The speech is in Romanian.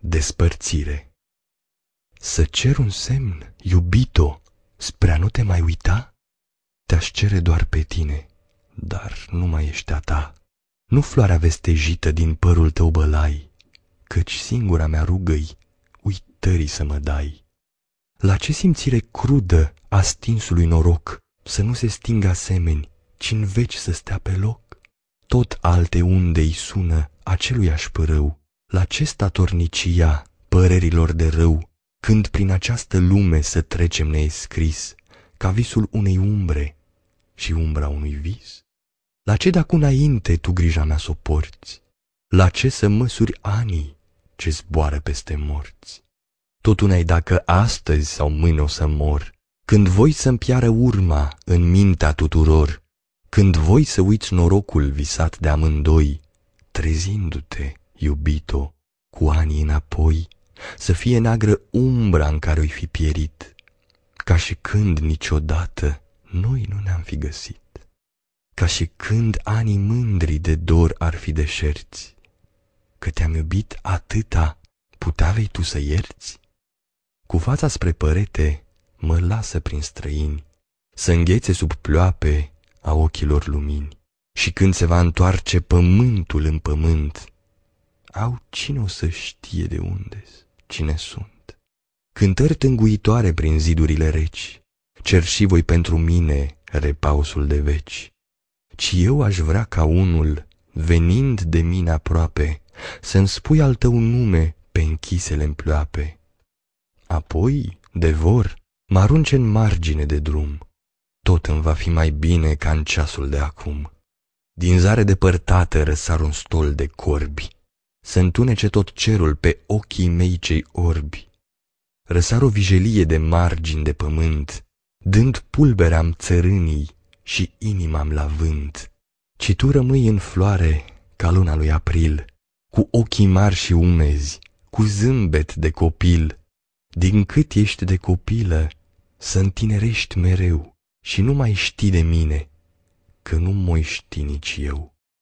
Despărțire Să cer un semn, iubito, spre a nu te mai uita? Te-aș cere doar pe tine, dar nu mai ești a ta. Nu floarea vestejită din părul tău bălai, Căci singura mea rugă-i uitării să mă dai. La ce simțire crudă a stinsului noroc Să nu se stingă asemeni, ci în veci să stea pe loc? Tot alte unde îi sună aceluiași părău, La ce statornicia părerilor de rău, Când prin această lume să trecem neescris, Ca visul unei umbre și umbra unui vis? La ce de înainte tu grija mea s-o porți? La ce să măsuri anii ce zboară peste morți? Tot una dacă astăzi sau mâine o să mor, Când voi să-mi piară urma în mintea tuturor, Când voi să uiți norocul visat de amândoi, Trezindu-te, iubito, cu anii înapoi, Să fie neagră umbra în care oi fi pierit, Ca și când niciodată noi nu ne-am fi găsit ca și când anii mândri de dor ar fi deșerți, că te-am iubit atâta, putea vei tu să ierți? Cu fața spre părete mă lasă prin străini, să înghețe sub ploape a ochilor lumini, și când se va întoarce pământul în pământ, au cine o să știe de unde cine sunt. Cântări tânguitoare prin zidurile reci, cer și voi pentru mine repausul de veci ci eu aș vrea ca unul, venind de mine aproape, să-mi spui al tău nume pe închisele în ploape. Apoi, de vor, mă arunce în margine de drum, tot îmi va fi mai bine ca în ceasul de acum. Din zare depărtată răsar un stol de corbi, să întunece tot cerul pe ochii mei cei orbi. Răsar o vijelie de margini de pământ, dând pulberea-mi țărânii și inima-mi la vânt, ci tu rămâi în floare ca luna lui april, cu ochii mari și umezi, cu zâmbet de copil, din cât ești de copilă, să întinerești mereu și nu mai știi de mine, că nu mai ști nici eu.